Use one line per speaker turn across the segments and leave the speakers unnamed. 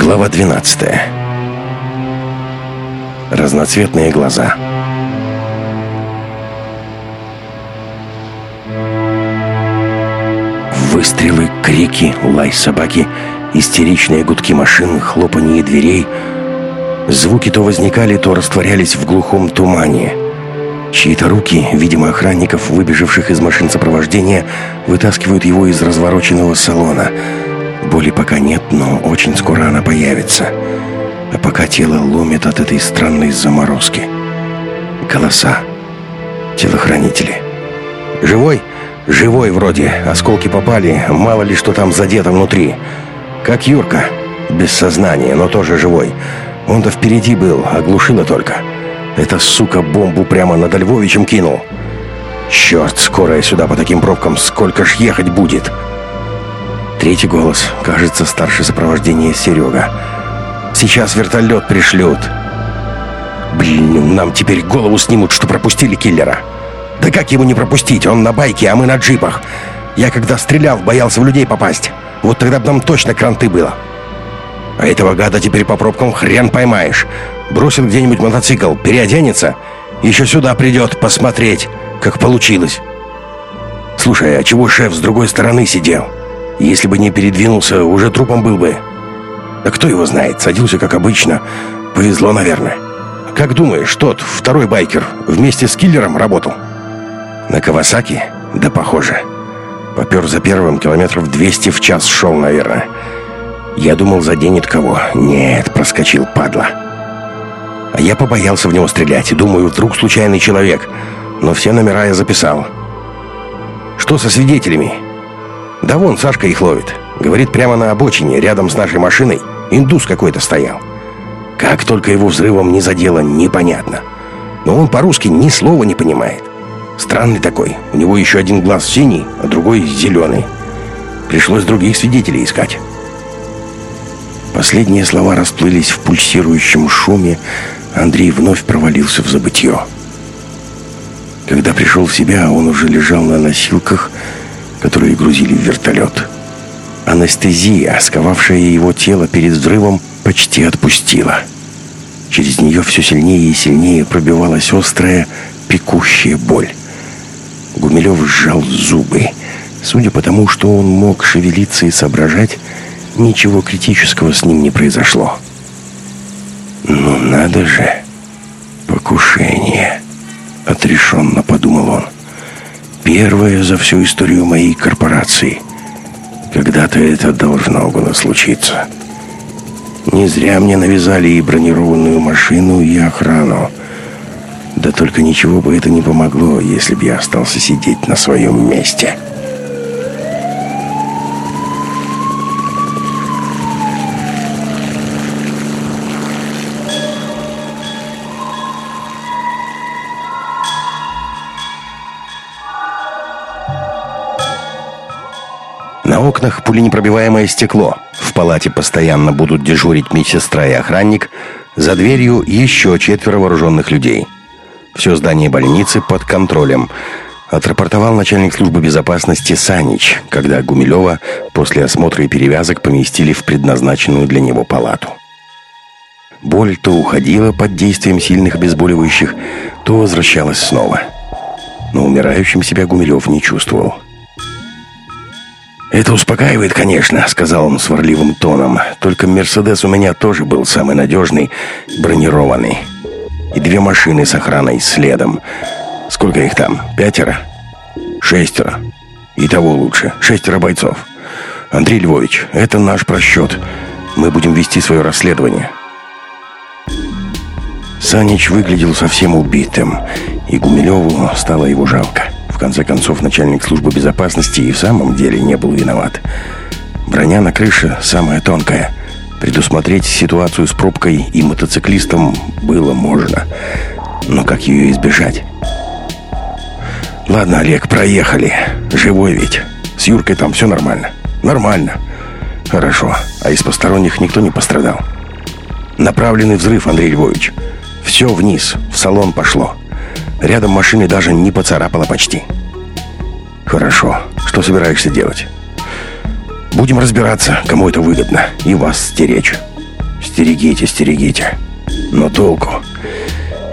Глава 12 Разноцветные глаза Выстрелы, крики, лай собаки, истеричные гудки машин, хлопанье дверей. Звуки то возникали, то растворялись в глухом тумане. Чьи-то руки, видимо, охранников, выбежавших из машин сопровождения, вытаскивают его из развороченного салона. Боли пока нет, но очень скоро она появится. А пока тело ломит от этой странной заморозки. Голоса. Телохранители. «Живой?» Живой вроде, осколки попали, мало ли что там задето внутри. Как Юрка, без сознания, но тоже живой. Он-то впереди был, оглушило только. Эта сука бомбу прямо над Львовичем кинул. Черт, скоро я сюда по таким пробкам, сколько ж ехать будет? Третий голос, кажется, старшее сопровождение Серега. Сейчас вертолет пришлют. Блин, нам теперь голову снимут, что пропустили киллера. Да как его не пропустить? Он на байке, а мы на джипах. Я когда стрелял, боялся в людей попасть. Вот тогда бы нам точно кранты было. А этого гада теперь по пробкам хрен поймаешь. Бросил где-нибудь мотоцикл, переоденется, еще сюда придет посмотреть, как получилось. Слушай, а чего шеф с другой стороны сидел? Если бы не передвинулся, уже трупом был бы. Да кто его знает, садился как обычно. Повезло, наверное. Как думаешь, тот, второй байкер, вместе с киллером работал? На Кавасаки? Да похоже. Попер за первым километров 200 в час шел, наверное. Я думал, заденет кого. Нет, проскочил, падла. А я побоялся в него стрелять. Думаю, вдруг случайный человек. Но все номера я записал. Что со свидетелями? Да вон, Сашка их ловит. Говорит, прямо на обочине, рядом с нашей машиной, индус какой-то стоял. Как только его взрывом не задело, непонятно. Но он по-русски ни слова не понимает. Странный такой. У него еще один глаз синий, а другой зеленый. Пришлось других свидетелей искать. Последние слова расплылись в пульсирующем шуме. Андрей вновь провалился в забытье. Когда пришел в себя, он уже лежал на носилках, которые грузили в вертолет. Анестезия, сковавшая его тело перед взрывом, почти отпустила. Через нее все сильнее и сильнее пробивалась острая, пекущая боль. Гумилев сжал зубы. Судя по тому, что он мог шевелиться и соображать, ничего критического с ним не произошло. «Ну надо же! Покушение!» — отрешенно подумал он. «Первое за всю историю моей корпорации. Когда-то это должно было случиться. Не зря мне навязали и бронированную машину, и охрану. Да только ничего бы это не помогло, если бы я остался сидеть на своем месте. Пуленепробиваемое стекло. В палате постоянно будут дежурить медсестра и охранник. За дверью еще четверо вооруженных людей – все здание больницы под контролем. Отрапортовал начальник службы безопасности Санич, когда Гумилева после осмотра и перевязок поместили в предназначенную для него палату. Боль то уходила под действием сильных обезболивающих, то возвращалась снова. Но умирающим себя Гумилев не чувствовал. «Это успокаивает, конечно», — сказал он сварливым тоном. «Только «Мерседес» у меня тоже был самый надежный, бронированный и две машины с охраной следом. Сколько их там? Пятеро? Шестеро. И того лучше. Шестеро бойцов. Андрей Львович, это наш просчет. Мы будем вести свое расследование. Санич выглядел совсем убитым, и Гумилеву стало его жалко. Конце концов, начальник службы безопасности и в самом деле не был виноват. Броня на крыше самая тонкая – Предусмотреть ситуацию с пробкой и мотоциклистом было можно. Но как ее избежать? Ладно, Олег, проехали. Живой ведь. С Юркой там все нормально. Нормально. Хорошо. А из посторонних никто не пострадал? Направленный взрыв, Андрей Львович. Все вниз, в салон пошло. Рядом машины даже не поцарапало почти. Хорошо. Что собираешься делать? Будем разбираться, кому это выгодно, и вас стеречь. Стерегите, стерегите. Но толку?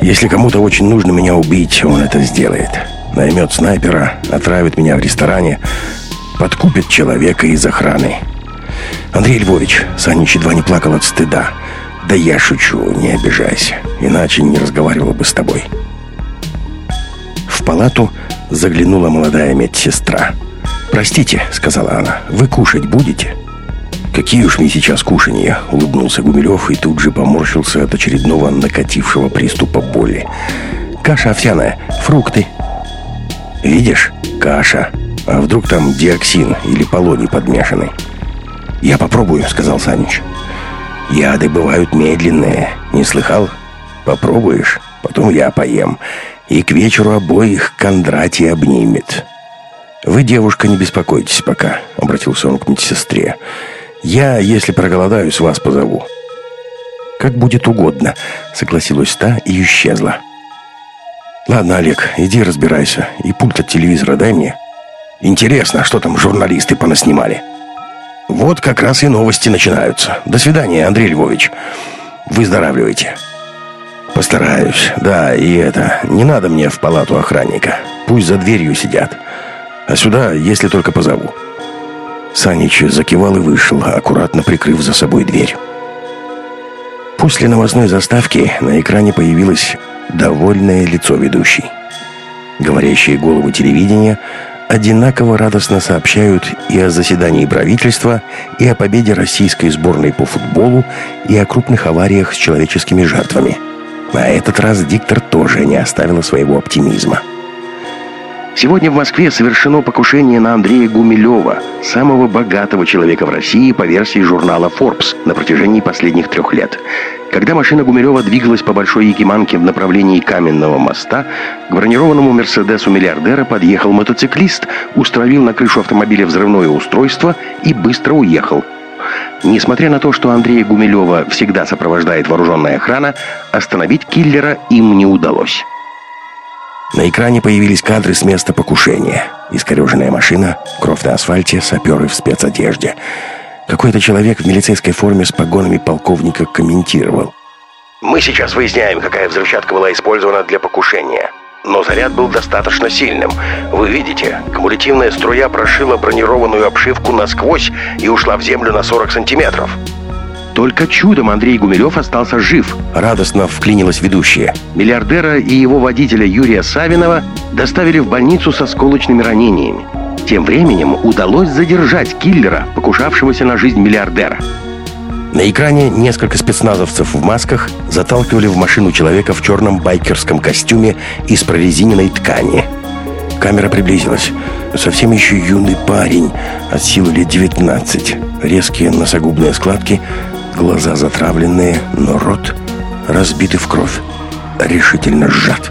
Если кому-то очень нужно меня убить, он это сделает. Наймет снайпера, отравит меня в ресторане, подкупит человека из охраны. Андрей Львович, Санич едва не плакал от стыда. Да я шучу, не обижайся, иначе не разговаривал бы с тобой. Палату заглянула молодая медсестра. «Простите», — сказала она, — «вы кушать будете?» «Какие уж мне сейчас кушанья!» — улыбнулся Гумилев и тут же поморщился от очередного накатившего приступа боли. «Каша овсяная, фрукты». «Видишь? Каша. А вдруг там диоксин или полоний подмешанный?» «Я попробую», — сказал Санич. «Яды бывают медленные. Не слыхал? Попробуешь, потом я поем. И к вечеру обоих Кондратий обнимет». «Вы, девушка, не беспокойтесь пока», — обратился он к медсестре. «Я, если проголодаюсь, вас позову». «Как будет угодно», — согласилась та и исчезла. «Ладно, Олег, иди разбирайся. И пульт от телевизора дай мне. Интересно, что там журналисты понаснимали?» Вот как раз и новости начинаются. До свидания, Андрей Львович. Выздоравливайте. Постараюсь. Да, и это, не надо мне в палату охранника. Пусть за дверью сидят. А сюда, если только позову. Санич закивал и вышел, аккуратно прикрыв за собой дверь. После новостной заставки на экране появилось довольное лицо ведущей. Говорящие головы телевидения одинаково радостно сообщают и о заседании правительства, и о победе российской сборной по футболу, и о крупных авариях с человеческими жертвами. На этот раз диктор тоже не оставила своего оптимизма. Сегодня в Москве совершено покушение на Андрея Гумилева, самого богатого человека в России по версии журнала Forbes на протяжении последних трех лет. Когда машина Гумилева двигалась по Большой Якиманке в направлении Каменного моста, к бронированному «Мерседесу» миллиардера подъехал мотоциклист, устроил на крышу автомобиля взрывное устройство и быстро уехал. Несмотря на то, что Андрея Гумилева всегда сопровождает вооруженная охрана, остановить киллера им не удалось. На экране появились кадры с места покушения. Искореженная машина, кровь на асфальте, саперы в спецодежде. Какой-то человек в милицейской форме с погонами полковника комментировал. «Мы сейчас выясняем, какая взрывчатка была использована для покушения. Но заряд был достаточно сильным. Вы видите, кумулятивная струя прошила бронированную обшивку насквозь и ушла в землю на 40 сантиметров. Только чудом Андрей Гумилев остался жив. Радостно вклинилась ведущая. Миллиардера и его водителя Юрия Савинова доставили в больницу со сколочными ранениями. Тем временем удалось задержать киллера, покушавшегося на жизнь миллиардера. На экране несколько спецназовцев в масках заталкивали в машину человека в черном байкерском костюме из прорезиненной ткани. Камера приблизилась. Совсем еще юный парень, от силы лет 19. Резкие носогубные складки, Глаза затравленные, но рот разбитый в кровь, решительно сжат.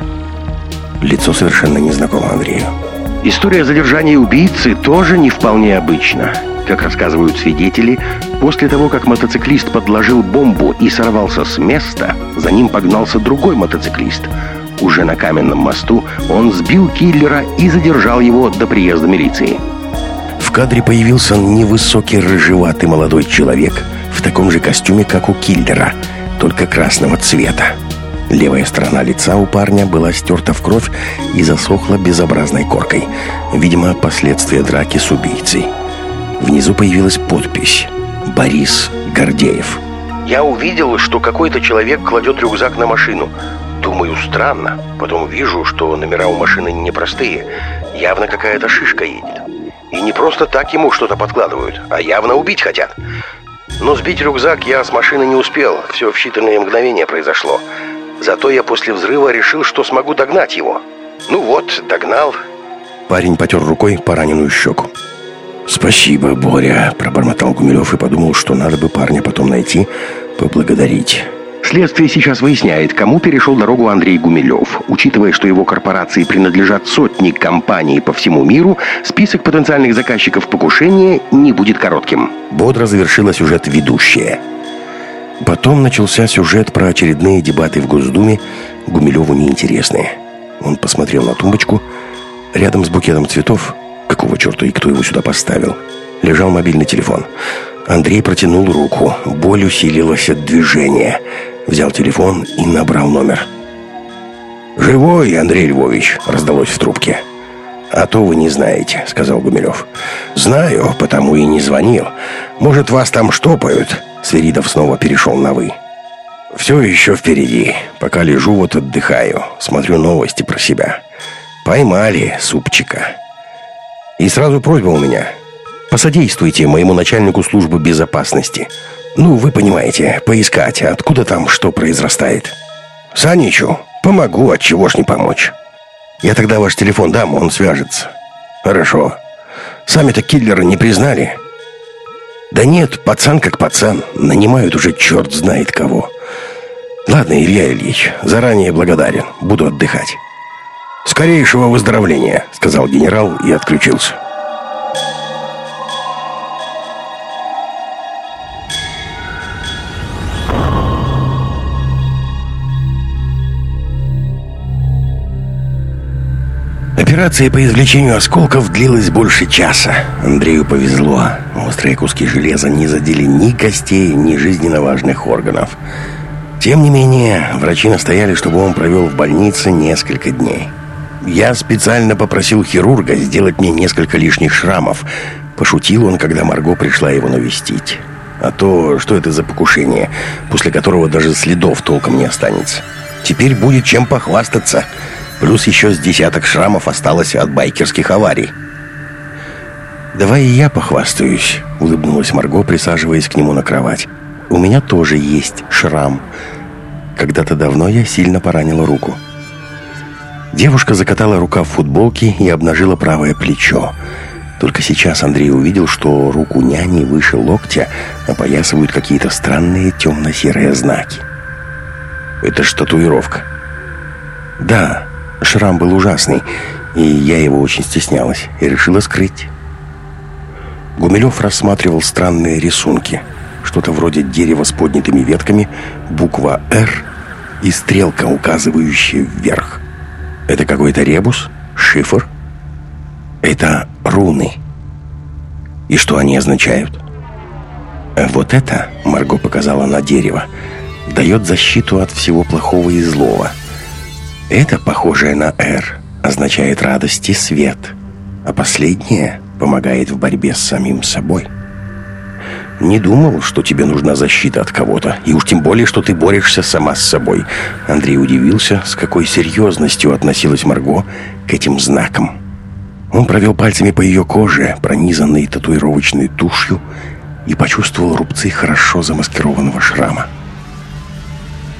Лицо совершенно незнакомо Андрею. История задержания убийцы тоже не вполне обычна. Как рассказывают свидетели, после того, как мотоциклист подложил бомбу и сорвался с места, за ним погнался другой мотоциклист. Уже на каменном мосту он сбил киллера и задержал его до приезда милиции. В кадре появился невысокий рыжеватый молодой человек – в таком же костюме, как у киллера, только красного цвета. Левая сторона лица у парня была стерта в кровь и засохла безобразной коркой. Видимо, последствия драки с убийцей. Внизу появилась подпись «Борис Гордеев». Я увидел, что какой-то человек кладет рюкзак на машину. Думаю, странно. Потом вижу, что номера у машины непростые. Явно какая-то шишка едет. И не просто так ему что-то подкладывают, а явно убить хотят. Но сбить рюкзак я с машины не успел. Все в считанные мгновения произошло. Зато я после взрыва решил, что смогу догнать его. Ну вот, догнал. Парень потер рукой пораненную щеку. «Спасибо, Боря», — пробормотал Гумилев и подумал, что надо бы парня потом найти, поблагодарить. Следствие сейчас выясняет, кому перешел дорогу Андрей Гумилев. Учитывая, что его корпорации принадлежат сотни компаний по всему миру, список потенциальных заказчиков покушения не будет коротким. Бодро завершила сюжет ведущая. Потом начался сюжет про очередные дебаты в Госдуме, Гумилеву неинтересные. Он посмотрел на тумбочку. Рядом с букетом цветов, какого черта и кто его сюда поставил, лежал мобильный телефон. Андрей протянул руку. Боль усилилась от движения. Взял телефон и набрал номер. «Живой, Андрей Львович!» — раздалось в трубке. «А то вы не знаете», — сказал Гумилев. «Знаю, потому и не звонил. Может, вас там штопают?» Свиридов снова перешел на «вы». «Все еще впереди. Пока лежу, вот отдыхаю. Смотрю новости про себя. Поймали супчика. И сразу просьба у меня. Посодействуйте моему начальнику службы безопасности. Ну, вы понимаете, поискать, откуда там что произрастает. Саничу помогу, от чего ж не помочь». Я тогда ваш телефон дам, он свяжется. Хорошо. Сами-то киллера не признали? Да нет, пацан как пацан. Нанимают уже черт знает кого. Ладно, Илья Ильич, заранее благодарен. Буду отдыхать. Скорейшего выздоровления, сказал генерал и отключился. Операция по извлечению осколков длилась больше часа. Андрею повезло. Острые куски железа не задели ни костей, ни жизненно важных органов. Тем не менее, врачи настояли, чтобы он провел в больнице несколько дней. Я специально попросил хирурга сделать мне несколько лишних шрамов. Пошутил он, когда Марго пришла его навестить. А то, что это за покушение, после которого даже следов толком не останется. Теперь будет чем похвастаться – Плюс еще с десяток шрамов осталось от байкерских аварий. «Давай я похвастаюсь», — улыбнулась Марго, присаживаясь к нему на кровать. «У меня тоже есть шрам. Когда-то давно я сильно поранила руку». Девушка закатала рука в футболке и обнажила правое плечо. Только сейчас Андрей увидел, что руку няни выше локтя опоясывают какие-то странные темно-серые знаки. «Это ж татуировка». «Да, Шрам был ужасный, и я его очень стеснялась и решила скрыть. Гумилев рассматривал странные рисунки. Что-то вроде дерева с поднятыми ветками, буква «Р» и стрелка, указывающая вверх. Это какой-то ребус? Шифр? Это руны. И что они означают? Вот это, Марго показала на дерево, дает защиту от всего плохого и злого – это, похожее на «Р», означает радость и свет, а последнее помогает в борьбе с самим собой. Не думал, что тебе нужна защита от кого-то, и уж тем более, что ты борешься сама с собой. Андрей удивился, с какой серьезностью относилась Марго к этим знакам. Он провел пальцами по ее коже, пронизанной татуировочной тушью, и почувствовал рубцы хорошо замаскированного шрама.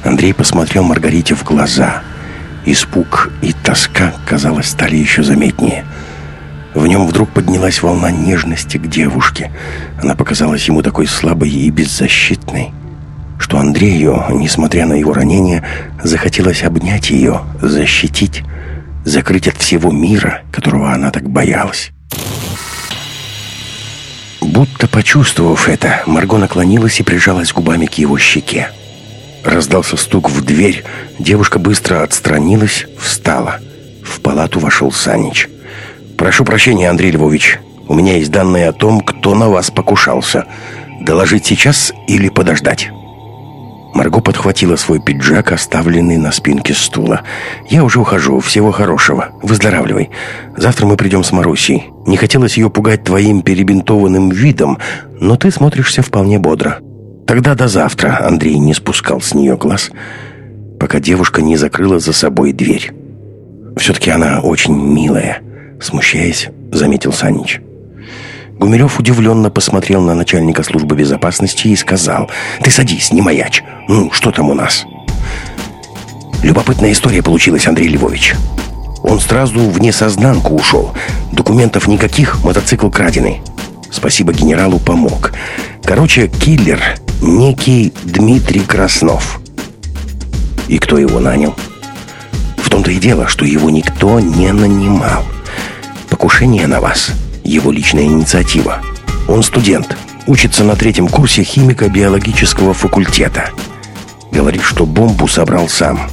Андрей посмотрел Маргарите в глаза – Испуг и тоска, казалось, стали еще заметнее. В нем вдруг поднялась волна нежности к девушке. Она показалась ему такой слабой и беззащитной, что Андрею, несмотря на его ранение, захотелось обнять ее, защитить, закрыть от всего мира, которого она так боялась. Будто почувствовав это, Марго наклонилась и прижалась губами к его щеке. Раздался стук в дверь. Девушка быстро отстранилась, встала. В палату вошел Санич. «Прошу прощения, Андрей Львович. У меня есть данные о том, кто на вас покушался. Доложить сейчас или подождать?» Марго подхватила свой пиджак, оставленный на спинке стула. «Я уже ухожу. Всего хорошего. Выздоравливай. Завтра мы придем с Марусей. Не хотелось ее пугать твоим перебинтованным видом, но ты смотришься вполне бодро. Тогда до завтра Андрей не спускал с нее глаз, пока девушка не закрыла за собой дверь. «Все-таки она очень милая», — смущаясь, заметил Санич. Гумилев удивленно посмотрел на начальника службы безопасности и сказал, «Ты садись, не маячь. Ну, что там у нас?» Любопытная история получилась, Андрей Львович. Он сразу в несознанку ушел. Документов никаких, мотоцикл краденый. Спасибо генералу, помог. Короче, киллер некий Дмитрий Краснов. И кто его нанял? В том-то и дело, что его никто не нанимал. Покушение на вас – его личная инициатива. Он студент, учится на третьем курсе химико-биологического факультета. Говорит, что бомбу собрал сам.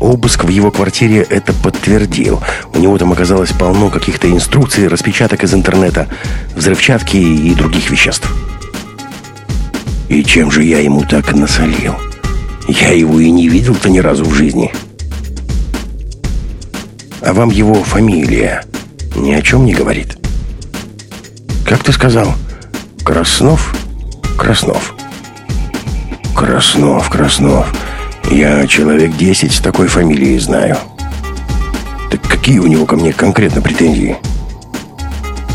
Обыск в его квартире это подтвердил. У него там оказалось полно каких-то инструкций, распечаток из интернета, взрывчатки и других веществ. И чем же я ему так насолил? Я его и не видел-то ни разу в жизни. А вам его фамилия ни о чем не говорит? Как ты сказал? Краснов? Краснов. Краснов, Краснов. Я человек десять с такой фамилией знаю. Так какие у него ко мне конкретно претензии?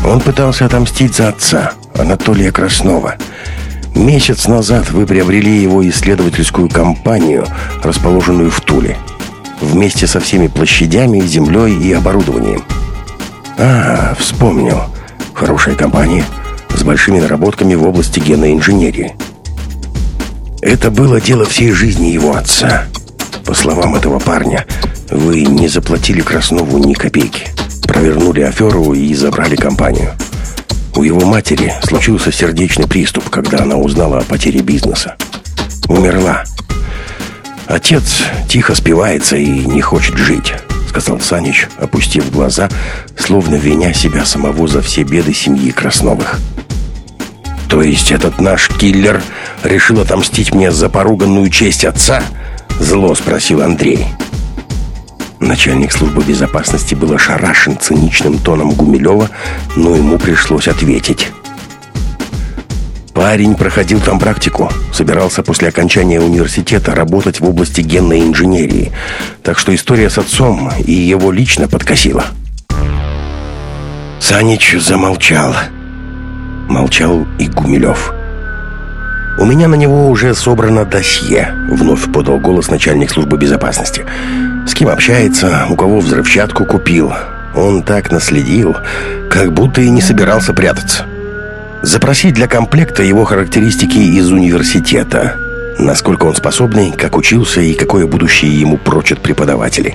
Он пытался отомстить за отца, Анатолия Краснова. Месяц назад вы приобрели его исследовательскую компанию, расположенную в Туле. Вместе со всеми площадями, землей и оборудованием. А, вспомнил. Хорошая компания с большими наработками в области генной инженерии. Это было дело всей жизни его отца. По словам этого парня, вы не заплатили Краснову ни копейки. Провернули аферу и забрали компанию. У его матери случился сердечный приступ, когда она узнала о потере бизнеса. Умерла. Отец тихо спивается и не хочет жить, сказал Санич, опустив глаза, словно виня себя самого за все беды семьи Красновых. То есть этот наш киллер решил отомстить мне за поруганную честь отца? Зло спросил Андрей. Начальник службы безопасности был ошарашен циничным тоном Гумилева, но ему пришлось ответить. Парень проходил там практику, собирался после окончания университета работать в области генной инженерии, так что история с отцом и его лично подкосила. Санич замолчал. Молчал и Гумилев. «У меня на него уже собрано досье», — вновь подал голос начальник службы безопасности. «С кем общается, у кого взрывчатку купил. Он так наследил, как будто и не собирался прятаться. Запросить для комплекта его характеристики из университета. Насколько он способный, как учился и какое будущее ему прочат преподаватели».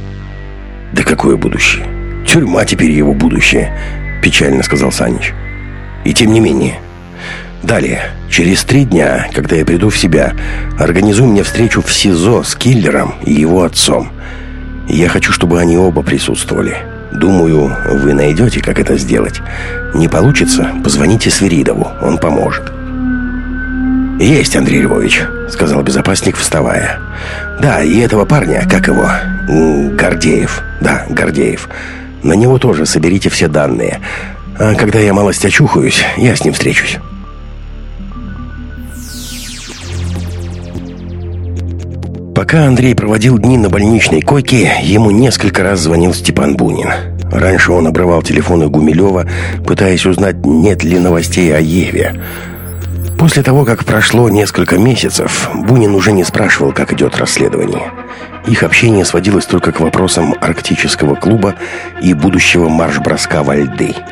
«Да какое будущее? Тюрьма теперь его будущее», — печально сказал Санич. «И тем не менее...» Далее, через три дня, когда я приду в себя, организуй мне встречу в СИЗО с киллером и его отцом. Я хочу, чтобы они оба присутствовали. Думаю, вы найдете, как это сделать. Не получится, позвоните Свиридову, он поможет. «Есть, Андрей Львович», — сказал безопасник, вставая. «Да, и этого парня, как его? Гордеев. Да, Гордеев. На него тоже соберите все данные. А когда я малость очухаюсь, я с ним встречусь». Пока Андрей проводил дни на больничной койке, ему несколько раз звонил Степан Бунин. Раньше он обрывал телефоны Гумилева, пытаясь узнать, нет ли новостей о Еве. После того, как прошло несколько месяцев, Бунин уже не спрашивал, как идет расследование. Их общение сводилось только к вопросам арктического клуба и будущего марш-броска во льды –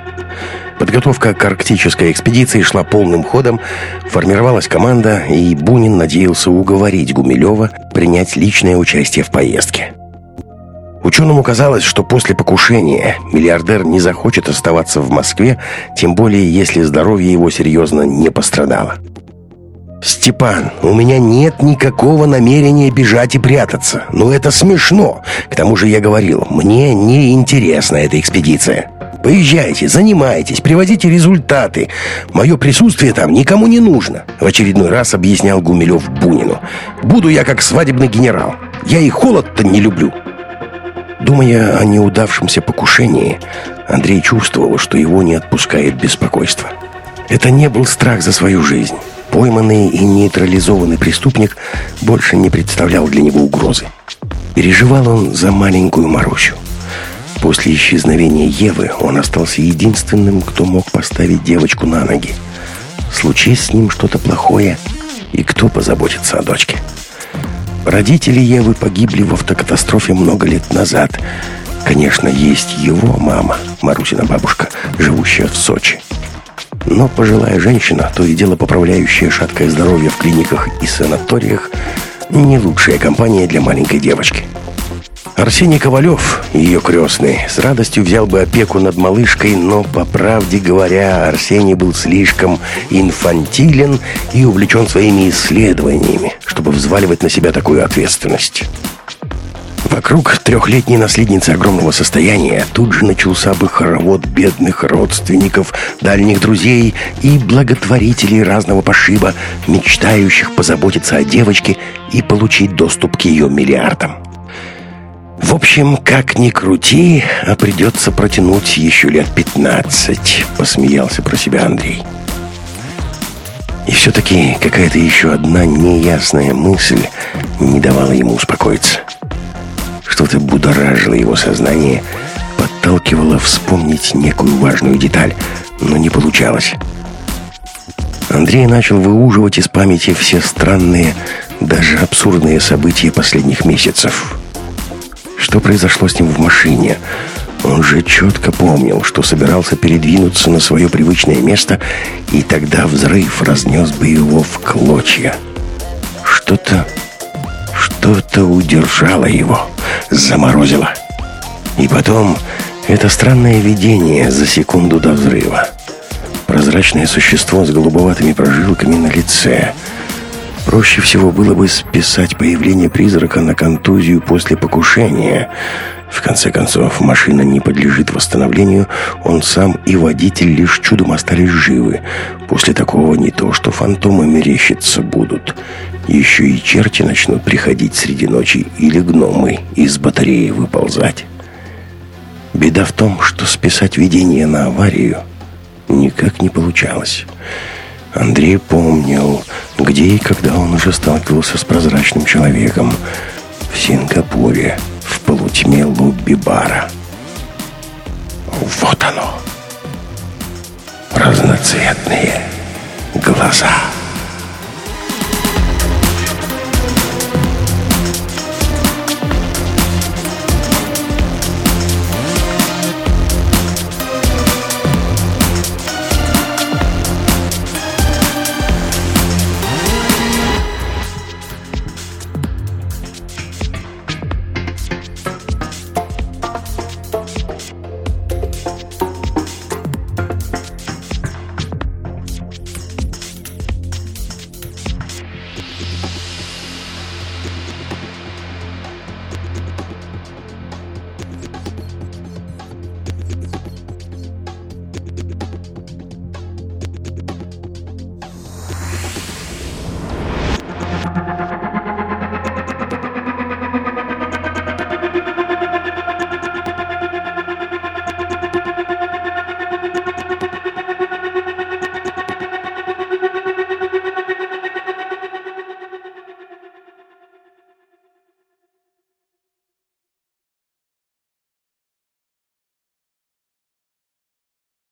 Подготовка к арктической экспедиции шла полным ходом, формировалась команда, и Бунин надеялся уговорить Гумилева принять личное участие в поездке. Ученому казалось, что после покушения миллиардер не захочет оставаться в Москве, тем более если здоровье его серьезно не пострадало. «Степан, у меня нет никакого намерения бежать и прятаться. Но это смешно. К тому же я говорил, мне не интересна эта экспедиция». Поезжайте, занимайтесь, привозите результаты. Мое присутствие там никому не нужно», — в очередной раз объяснял Гумилев Бунину. «Буду я как свадебный генерал. Я и холод-то не люблю». Думая о неудавшемся покушении, Андрей чувствовал, что его не отпускает беспокойство. Это не был страх за свою жизнь. Пойманный и нейтрализованный преступник больше не представлял для него угрозы. Переживал он за маленькую Марусю. После исчезновения Евы он остался единственным, кто мог поставить девочку на ноги. Случись с ним что-то плохое, и кто позаботится о дочке? Родители Евы погибли в автокатастрофе много лет назад. Конечно, есть его мама, Марусина бабушка, живущая в Сочи. Но пожилая женщина, то и дело поправляющая шаткое здоровье в клиниках и санаториях, не лучшая компания для маленькой девочки – Арсений Ковалев, ее крестный, с радостью взял бы опеку над малышкой, но, по правде говоря, Арсений был слишком инфантилен и увлечен своими исследованиями, чтобы взваливать на себя такую ответственность. Вокруг трехлетней наследницы огромного состояния тут же начался бы хоровод бедных родственников, дальних друзей и благотворителей разного пошиба, мечтающих позаботиться о девочке и получить доступ к ее миллиардам. В общем, как ни крути, а придется протянуть еще лет пятнадцать, посмеялся про себя Андрей. И все-таки какая-то еще одна неясная мысль не давала ему успокоиться. Что-то будоражило его сознание, подталкивало вспомнить некую важную деталь, но не получалось. Андрей начал выуживать из памяти все странные, даже абсурдные события последних месяцев. Что произошло с ним в машине? Он же четко помнил, что собирался передвинуться на свое привычное место, и тогда взрыв разнес бы его в клочья. Что-то... что-то удержало его, заморозило. И потом это странное видение за секунду до взрыва. Прозрачное существо с голубоватыми прожилками на лице. Проще всего было бы списать появление призрака на контузию после покушения — в конце концов, машина не подлежит восстановлению, он сам и водитель лишь чудом остались живы. После такого не то, что фантомы мерещиться будут. Еще и черти начнут приходить среди ночи или гномы из батареи выползать. Беда в том, что списать видение на аварию никак не получалось. Андрей помнил, где и когда он уже сталкивался с прозрачным человеком. В Сингапуре в полутьме лобби-бара. Вот оно. Разноцветные глаза.